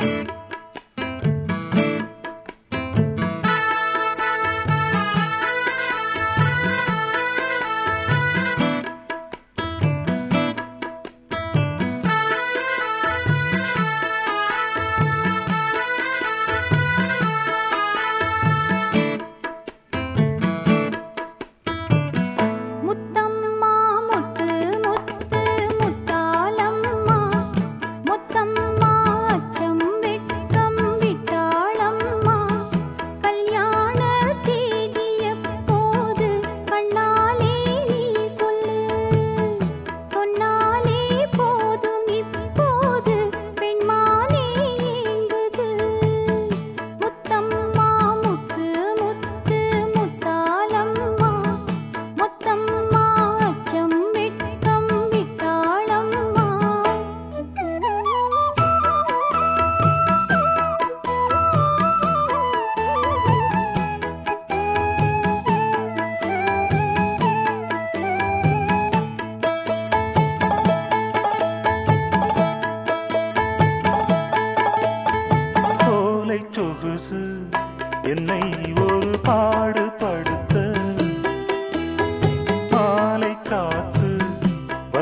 Música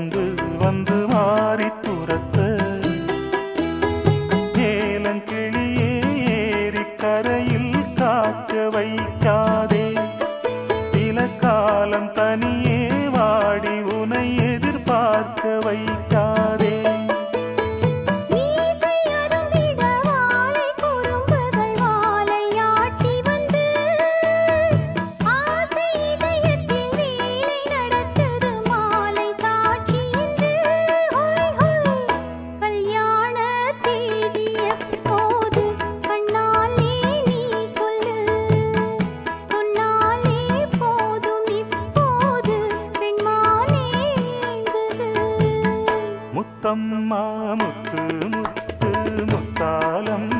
வந்து முத்தம்மா முத்து முத்து முத்தாலம்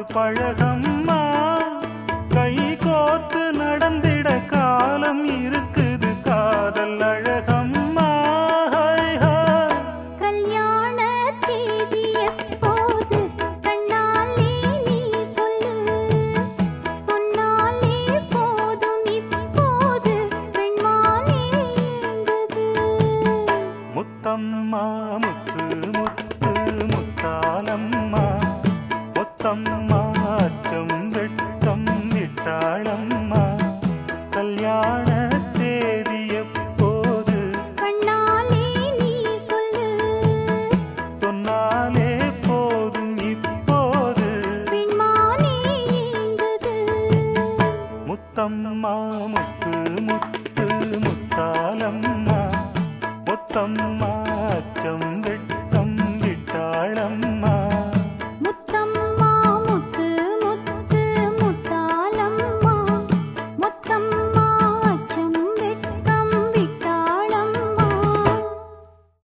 பழகம்மா. கை கோர்த்து நடந்திட காலம் இருக்குது. காதல் அழகம்மா. கல்யாண தேதி எப்போது கண்ணாலே நீ சொல்லு. சொன்னாலே போதும் இப்போது முத்தம்மா முத்து முத்து முத்தாலம்மா தம் மாற்றம் வெட்டம் விட்டாளம்மா. கல்யாண தேதி எப்போது? சொன்னாலே போதும் இப்போது. முத்தம்மா முத்து முத்து முத்தாலம்மா முத்தம்மா